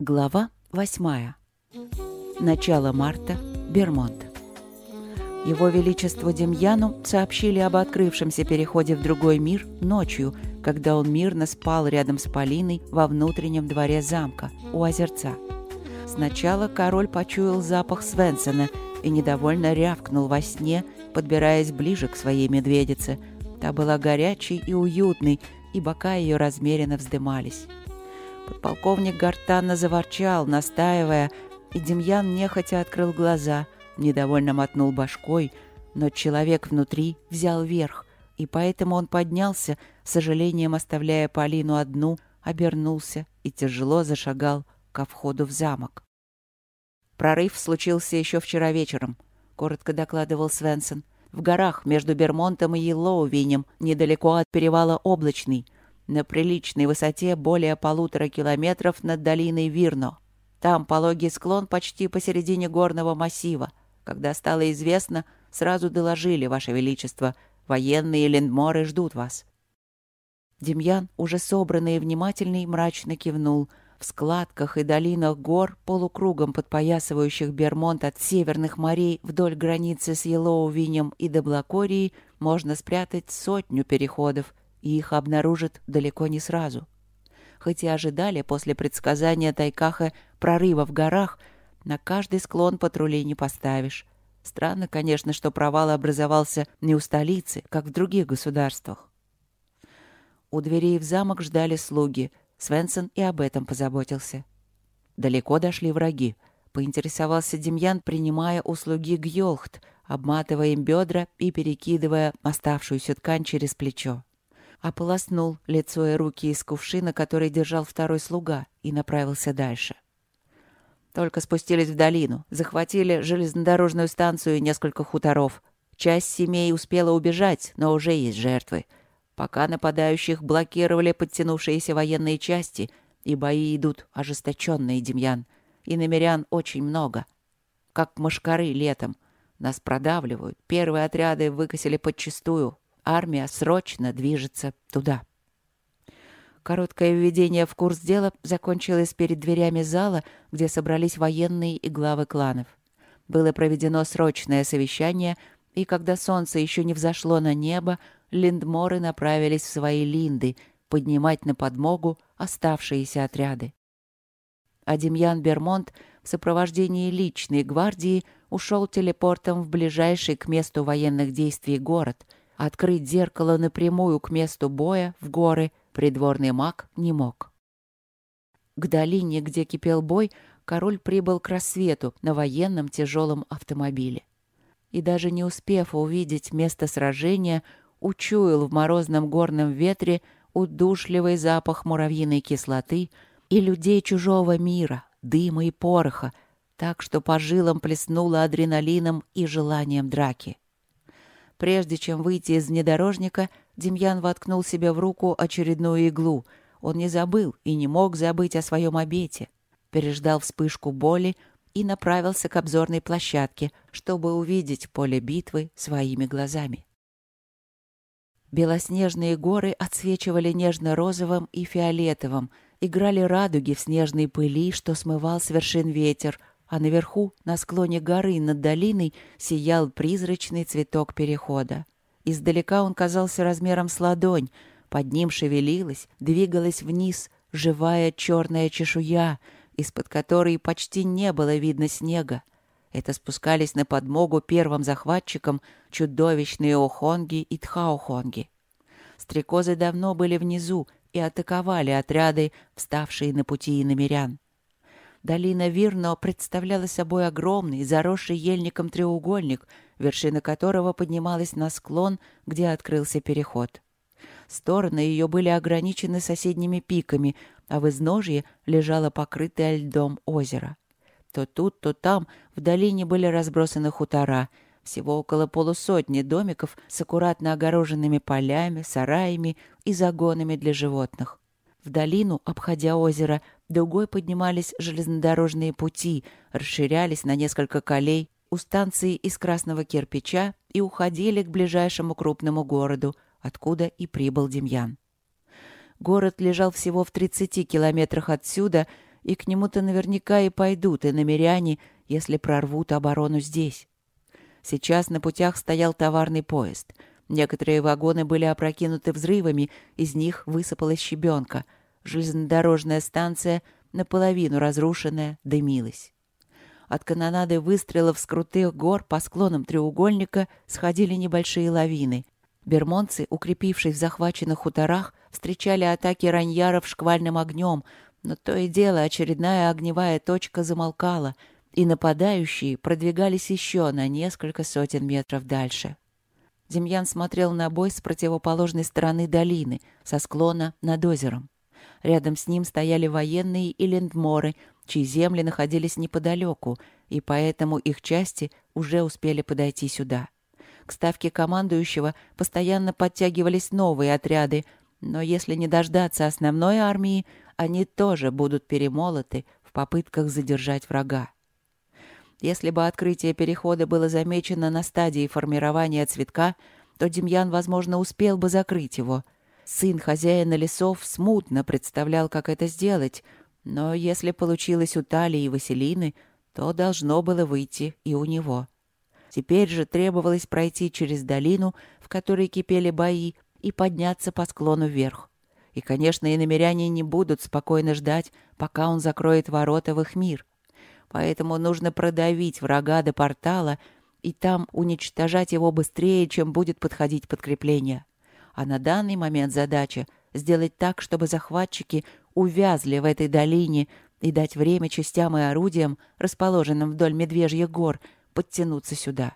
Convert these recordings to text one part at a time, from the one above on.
Глава восьмая. Начало марта. Бермонт. Его Величеству Демьяну сообщили об открывшемся переходе в другой мир ночью, когда он мирно спал рядом с Полиной во внутреннем дворе замка, у озерца. Сначала король почуял запах Свенсона и недовольно рявкнул во сне, подбираясь ближе к своей медведице. Та была горячей и уютной, и бока ее размеренно вздымались. Подполковник гортанно заворчал, настаивая, и Демьян нехотя открыл глаза, недовольно мотнул башкой, но человек внутри взял верх, и поэтому он поднялся, с сожалением оставляя Полину одну, обернулся и тяжело зашагал ко входу в замок. Прорыв случился еще вчера вечером, коротко докладывал Свенсон. В горах между Бермонтом и Елоувинем, недалеко от перевала Облачный — на приличной высоте более полутора километров над долиной Вирно. Там пологий склон почти посередине горного массива. Когда стало известно, сразу доложили, Ваше Величество, военные лендморы ждут вас. Демьян, уже собранный и внимательный, мрачно кивнул. В складках и долинах гор, полукругом подпоясывающих Бермонт от северных морей вдоль границы с Елоувинем и Доблакорией, можно спрятать сотню переходов, и их обнаружат далеко не сразу. Хоть и ожидали после предсказания Тайкаха прорыва в горах, на каждый склон патрулей не поставишь. Странно, конечно, что провал образовался не у столицы, как в других государствах. У дверей в замок ждали слуги. Свенсон и об этом позаботился. Далеко дошли враги. Поинтересовался Демьян, принимая услуги Гьолхт, обматывая им бедра и перекидывая оставшуюся ткань через плечо ополоснул лицо и руки из кувшина, который держал второй слуга, и направился дальше. Только спустились в долину, захватили железнодорожную станцию и несколько хуторов. Часть семей успела убежать, но уже есть жертвы. Пока нападающих блокировали подтянувшиеся военные части, и бои идут ожесточенные, Демьян. И намерян очень много. Как мошкары летом. Нас продавливают. Первые отряды выкосили подчистую, Армия срочно движется туда. Короткое введение в курс дела закончилось перед дверями зала, где собрались военные и главы кланов. Было проведено срочное совещание, и когда солнце еще не взошло на небо, линдморы направились в свои линды поднимать на подмогу оставшиеся отряды. А Демьян Бермонт в сопровождении личной гвардии ушел телепортом в ближайший к месту военных действий город — Открыть зеркало напрямую к месту боя, в горы, придворный маг не мог. К долине, где кипел бой, король прибыл к рассвету на военном тяжелом автомобиле. И даже не успев увидеть место сражения, учуял в морозном горном ветре удушливый запах муравьиной кислоты и людей чужого мира, дыма и пороха, так что по жилам плеснуло адреналином и желанием драки. Прежде чем выйти из внедорожника, Демьян воткнул себе в руку очередную иглу. Он не забыл и не мог забыть о своем обете. Переждал вспышку боли и направился к обзорной площадке, чтобы увидеть поле битвы своими глазами. Белоснежные горы отсвечивали нежно-розовым и фиолетовым, играли радуги в снежной пыли, что смывал с вершин ветер, а наверху, на склоне горы над долиной, сиял призрачный цветок перехода. Издалека он казался размером с ладонь, под ним шевелилась, двигалась вниз живая черная чешуя, из-под которой почти не было видно снега. Это спускались на подмогу первым захватчикам чудовищные охонги и тхаохонги. Стрекозы давно были внизу и атаковали отряды, вставшие на пути иномерян. Долина Вирно представляла собой огромный, заросший ельником треугольник, вершина которого поднималась на склон, где открылся переход. Стороны ее были ограничены соседними пиками, а в изножье лежало покрытое льдом озеро. То тут, то там в долине были разбросаны хутора, всего около полусотни домиков с аккуратно огороженными полями, сараями и загонами для животных. В долину, обходя озеро, дугой поднимались железнодорожные пути, расширялись на несколько колей у станции из красного кирпича и уходили к ближайшему крупному городу, откуда и прибыл Демьян. Город лежал всего в 30 километрах отсюда, и к нему-то наверняка и пойдут и намеряне, если прорвут оборону здесь. Сейчас на путях стоял товарный поезд. Некоторые вагоны были опрокинуты взрывами, из них высыпалась щебенка. Железнодорожная станция, наполовину разрушенная, дымилась. От канонады выстрелов с крутых гор по склонам треугольника сходили небольшие лавины. Бермонцы, укрепившись в захваченных хуторах, встречали атаки раньяров шквальным огнем, но то и дело очередная огневая точка замолкала, и нападающие продвигались еще на несколько сотен метров дальше. Демьян смотрел на бой с противоположной стороны долины, со склона над озером. Рядом с ним стояли военные и лендморы, чьи земли находились неподалеку, и поэтому их части уже успели подойти сюда. К ставке командующего постоянно подтягивались новые отряды, но если не дождаться основной армии, они тоже будут перемолоты в попытках задержать врага. Если бы открытие перехода было замечено на стадии формирования цветка, то Демьян, возможно, успел бы закрыть его. Сын хозяина лесов смутно представлял, как это сделать, но если получилось у Талии и Василины, то должно было выйти и у него. Теперь же требовалось пройти через долину, в которой кипели бои, и подняться по склону вверх. И, конечно, и намеряне не будут спокойно ждать, пока он закроет ворота в их мир. Поэтому нужно продавить врага до портала и там уничтожать его быстрее, чем будет подходить подкрепление. А на данный момент задача — сделать так, чтобы захватчики увязли в этой долине и дать время частям и орудиям, расположенным вдоль Медвежьих гор, подтянуться сюда.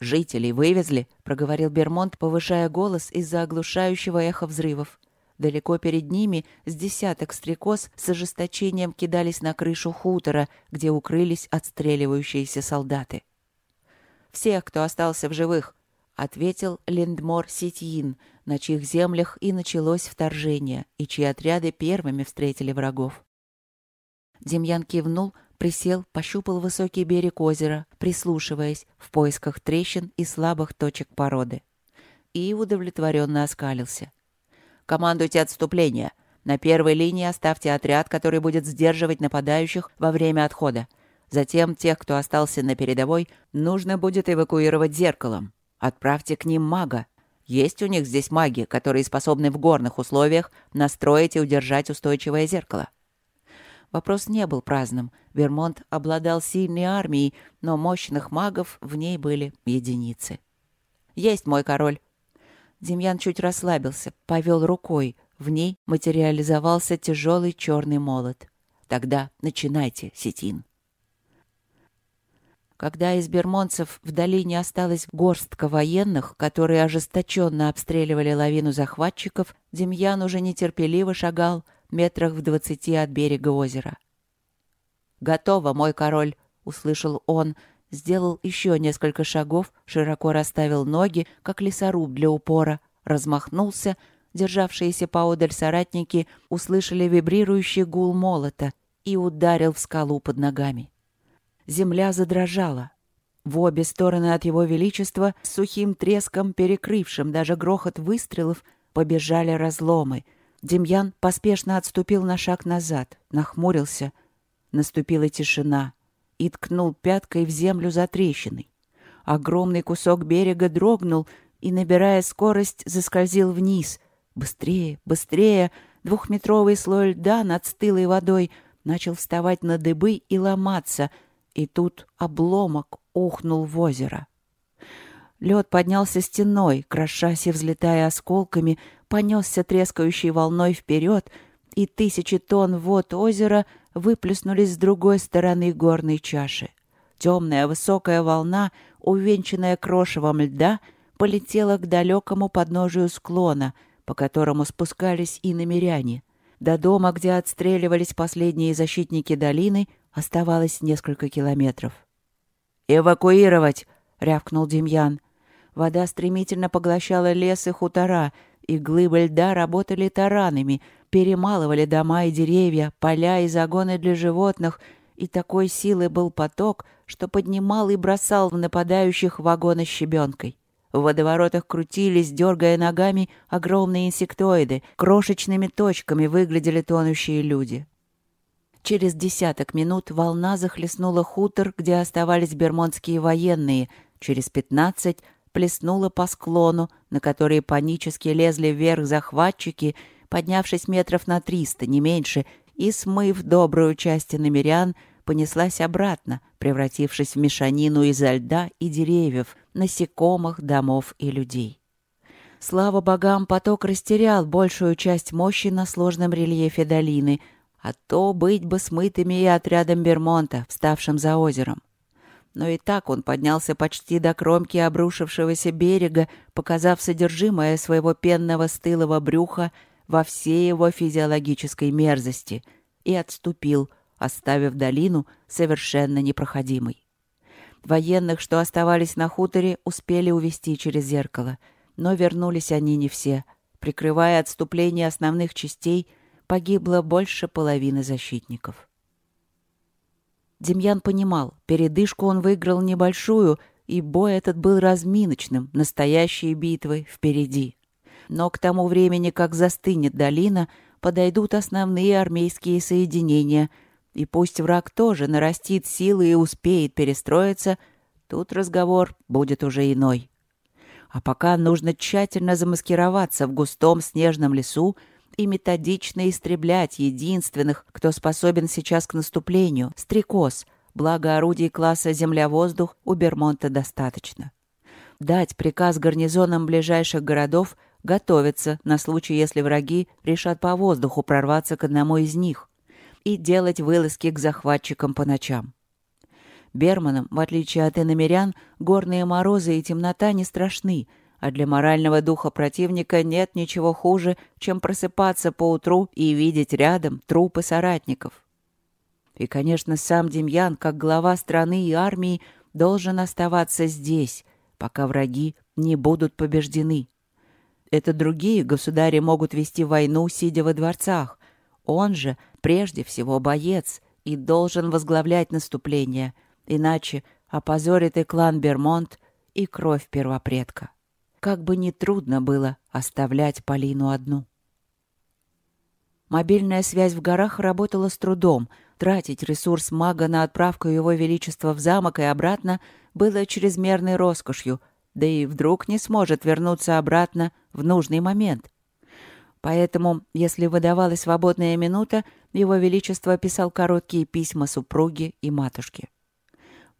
«Жителей вывезли», — проговорил Бермонт, повышая голос из-за оглушающего эха взрывов. Далеко перед ними с десяток стрекоз с ожесточением кидались на крышу хутора, где укрылись отстреливающиеся солдаты. «Всех, кто остался в живых», — ответил Линдмор Ситьин, на чьих землях и началось вторжение, и чьи отряды первыми встретили врагов. Демьян кивнул, присел, пощупал высокий берег озера, прислушиваясь в поисках трещин и слабых точек породы. И удовлетворенно оскалился. «Командуйте отступление. На первой линии оставьте отряд, который будет сдерживать нападающих во время отхода. Затем тех, кто остался на передовой, нужно будет эвакуировать зеркалом. Отправьте к ним мага. Есть у них здесь маги, которые способны в горных условиях настроить и удержать устойчивое зеркало. Вопрос не был праздным. Вермонт обладал сильной армией, но мощных магов в ней были единицы. «Есть мой король!» Демьян чуть расслабился, повел рукой. В ней материализовался тяжелый черный молот. «Тогда начинайте, Сетин!» Когда из бермонцев в долине осталась горстка военных, которые ожесточенно обстреливали лавину захватчиков, Демьян уже нетерпеливо шагал метрах в двадцати от берега озера. «Готово, мой король!» — услышал он, сделал еще несколько шагов, широко расставил ноги, как лесоруб для упора, размахнулся, державшиеся поодаль соратники услышали вибрирующий гул молота и ударил в скалу под ногами. Земля задрожала. В обе стороны от его величества, с сухим треском, перекрывшим даже грохот выстрелов, побежали разломы. Демьян поспешно отступил на шаг назад, нахмурился. Наступила тишина и ткнул пяткой в землю за трещиной. Огромный кусок берега дрогнул и, набирая скорость, заскользил вниз. Быстрее, быстрее! Двухметровый слой льда над стылой водой начал вставать на дыбы и ломаться — и тут обломок ухнул в озеро. Лед поднялся стеной, крошась и взлетая осколками, понесся трескающей волной вперед, и тысячи тонн вод озера выплеснулись с другой стороны горной чаши. Темная высокая волна, увенчанная крошевом льда, полетела к далекому подножию склона, по которому спускались и намеряне. До дома, где отстреливались последние защитники долины, Оставалось несколько километров. «Эвакуировать!» — рявкнул Демьян. Вода стремительно поглощала лес и хутора, и глыбы льда работали таранами, перемалывали дома и деревья, поля и загоны для животных, и такой силы был поток, что поднимал и бросал в нападающих вагоны щебенкой. В водоворотах крутились, дергая ногами, огромные инсектоиды. Крошечными точками выглядели тонущие люди. Через десяток минут волна захлестнула хутор, где оставались бермонтские военные. Через пятнадцать плеснула по склону, на который панически лезли вверх захватчики, поднявшись метров на триста, не меньше, и, смыв добрую часть намерян, понеслась обратно, превратившись в мешанину изо льда и деревьев, насекомых, домов и людей. Слава богам, поток растерял большую часть мощи на сложном рельефе долины, а то быть бы смытыми и отрядом Бермонта, вставшим за озером. Но и так он поднялся почти до кромки обрушившегося берега, показав содержимое своего пенного стылого брюха во всей его физиологической мерзости, и отступил, оставив долину совершенно непроходимой. Военных, что оставались на хуторе, успели увести через зеркало, но вернулись они не все. Прикрывая отступление основных частей, погибло больше половины защитников. Демьян понимал, передышку он выиграл небольшую, и бой этот был разминочным, настоящей битвой впереди. Но к тому времени, как застынет долина, подойдут основные армейские соединения, и пусть враг тоже нарастит силы и успеет перестроиться, тут разговор будет уже иной. А пока нужно тщательно замаскироваться в густом снежном лесу и методично истреблять единственных, кто способен сейчас к наступлению — стрекоз, благо орудий класса «Земля-воздух» у Бермонта достаточно. Дать приказ гарнизонам ближайших городов готовиться на случай, если враги решат по воздуху прорваться к одному из них и делать вылазки к захватчикам по ночам. Берманам, в отличие от иномерян, горные морозы и темнота не страшны — а для морального духа противника нет ничего хуже, чем просыпаться поутру и видеть рядом трупы соратников. И, конечно, сам Демьян, как глава страны и армии, должен оставаться здесь, пока враги не будут побеждены. Это другие государи могут вести войну, сидя во дворцах. Он же, прежде всего, боец и должен возглавлять наступление, иначе опозорит и клан Бермонт, и кровь первопредка как бы ни трудно было оставлять Полину одну. Мобильная связь в горах работала с трудом. Тратить ресурс мага на отправку его величества в замок и обратно было чрезмерной роскошью, да и вдруг не сможет вернуться обратно в нужный момент. Поэтому, если выдавалась свободная минута, его величество писал короткие письма супруге и матушке.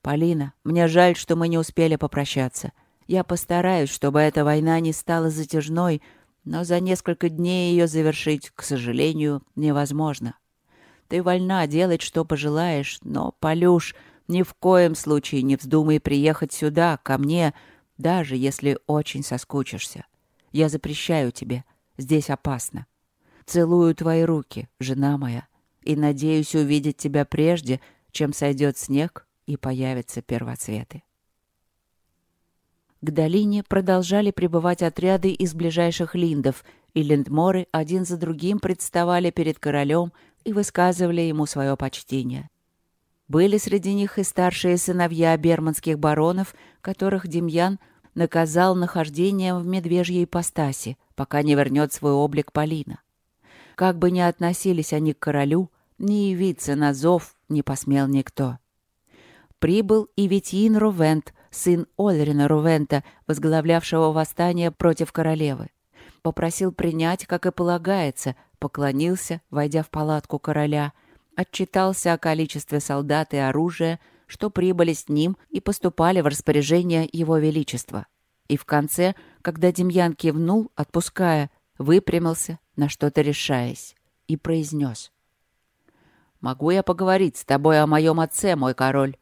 «Полина, мне жаль, что мы не успели попрощаться. Я постараюсь, чтобы эта война не стала затяжной, но за несколько дней ее завершить, к сожалению, невозможно. Ты вольна делать, что пожелаешь, но, Полюш, ни в коем случае не вздумай приехать сюда, ко мне, даже если очень соскучишься. Я запрещаю тебе. Здесь опасно. Целую твои руки, жена моя, и надеюсь увидеть тебя прежде, чем сойдет снег и появятся первоцветы. К долине продолжали прибывать отряды из ближайших линдов, и линдморы один за другим представали перед королем и высказывали ему свое почтение. Были среди них и старшие сыновья берманских баронов, которых Демьян наказал нахождением в медвежьей ипостаси, пока не вернет свой облик Полина. Как бы ни относились они к королю, ни явиться на зов не посмел никто. Прибыл и Витиин Рувент, сын Ольрина Рувента, возглавлявшего восстание против королевы. Попросил принять, как и полагается, поклонился, войдя в палатку короля, отчитался о количестве солдат и оружия, что прибыли с ним и поступали в распоряжение его величества. И в конце, когда Демьян кивнул, отпуская, выпрямился, на что-то решаясь, и произнес. «Могу я поговорить с тобой о моем отце, мой король?»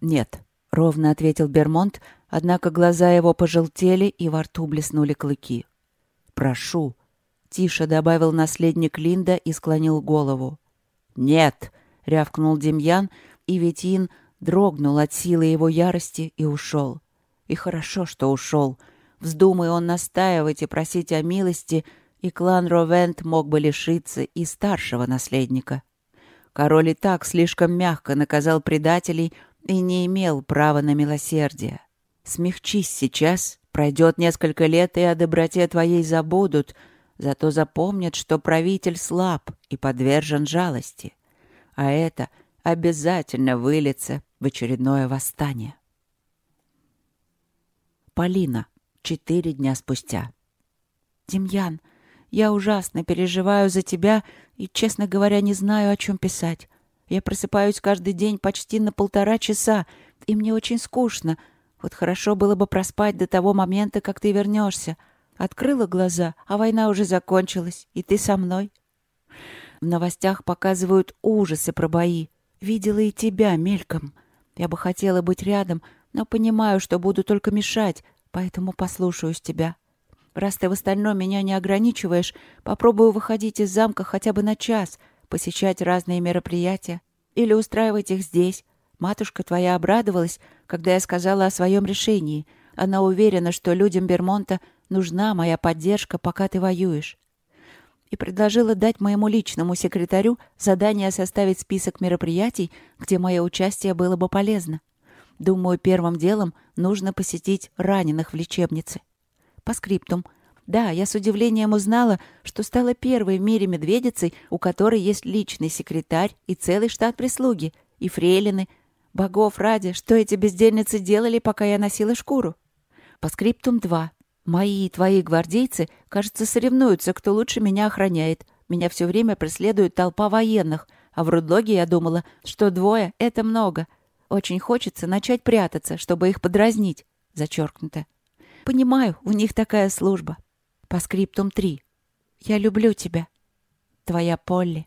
«Нет», — ровно ответил Бермонт, однако глаза его пожелтели и во рту блеснули клыки. «Прошу», — тише добавил наследник Линда и склонил голову. «Нет», — рявкнул Демьян, и Ветин дрогнул от силы его ярости и ушел. И хорошо, что ушел. Вздумай он настаивать и просить о милости, и клан Ровент мог бы лишиться и старшего наследника. Король и так слишком мягко наказал предателей — и не имел права на милосердие. Смягчись сейчас, пройдет несколько лет, и о доброте твоей забудут, зато запомнят, что правитель слаб и подвержен жалости. а это обязательно выльется в очередное восстание. Полина. Четыре дня спустя. «Демьян, я ужасно переживаю за тебя и, честно говоря, не знаю, о чем писать. Я просыпаюсь каждый день почти на полтора часа, и мне очень скучно. Вот хорошо было бы проспать до того момента, как ты вернешься. Открыла глаза, а война уже закончилась, и ты со мной. В новостях показывают ужасы про бои. Видела и тебя мельком. Я бы хотела быть рядом, но понимаю, что буду только мешать, поэтому послушаюсь тебя. Раз ты в остальном меня не ограничиваешь, попробую выходить из замка хотя бы на час, посещать разные мероприятия или устраивать их здесь. Матушка твоя обрадовалась, когда я сказала о своем решении. Она уверена, что людям Бермонта нужна моя поддержка, пока ты воюешь. И предложила дать моему личному секретарю задание составить список мероприятий, где мое участие было бы полезно. Думаю, первым делом нужно посетить раненых в лечебнице. По скриптум. Да, я с удивлением узнала, что стала первой в мире медведицей, у которой есть личный секретарь и целый штат прислуги, и фрейлины. Богов ради, что эти бездельницы делали, пока я носила шкуру? По скриптум 2. Мои и твои гвардейцы, кажется, соревнуются, кто лучше меня охраняет. Меня все время преследует толпа военных, а в Рудлоге я думала, что двое — это много. Очень хочется начать прятаться, чтобы их подразнить. Зачеркнуто. Понимаю, у них такая служба. По скриптум 3. Я люблю тебя. Твоя Полли.